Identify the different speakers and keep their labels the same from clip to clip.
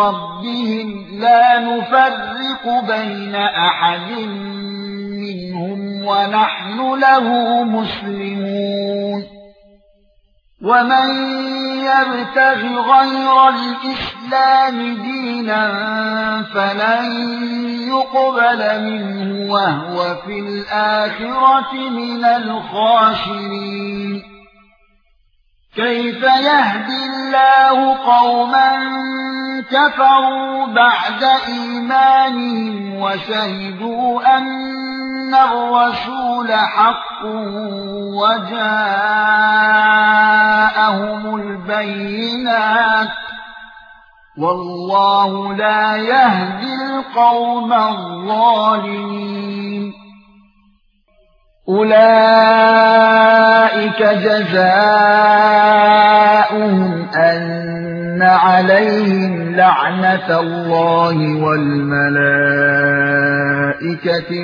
Speaker 1: ربهم لا نفرق بين أحد منهم ونحن له مسلمون ومن يبتغ غير الإسلام دينا فلن يقبل منه وهو في الآخرة من الخاسرين كيف يهدي الله قوما كفروا بعد إيمانهم وشهدوا أن الرسول حق وجاءهم البينات والله لا يهدي القوم الظالمين. أولئك جزاؤهم أن عليهم لعنة الله والملائكة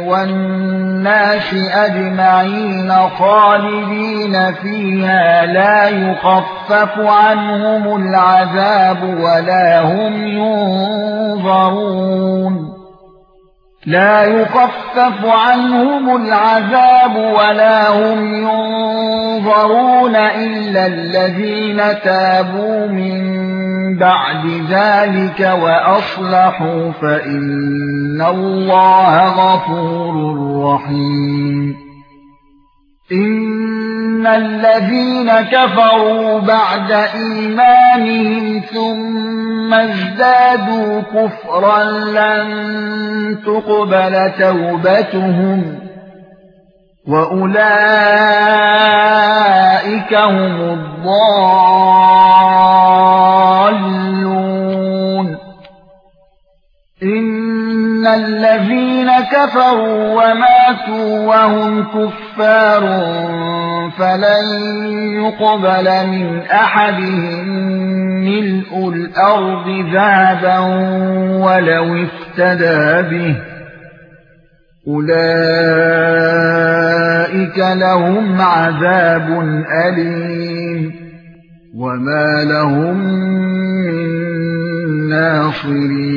Speaker 1: والناس أجمعين خالدين فيها لا يخفف عنهم العذاب ولا هم ينظرون لا يخفف عنهم العذاب ولا هم ينظرون الا الذين تابوا من بعد ذلك واصلحوا فان الله غفور رحيم ان الذين كفروا بعد ايمانهم ثم ازدادوا كفرا لن تقبل توبتهم واولئك هم الضالون. إن الذين كفروا وماتوا وهم كفار فلن يقبل من أحدهم ملء الأرض ذهبا ولو افتدى به. أولئك لهم عذاب أليم وما لهم من ناصرين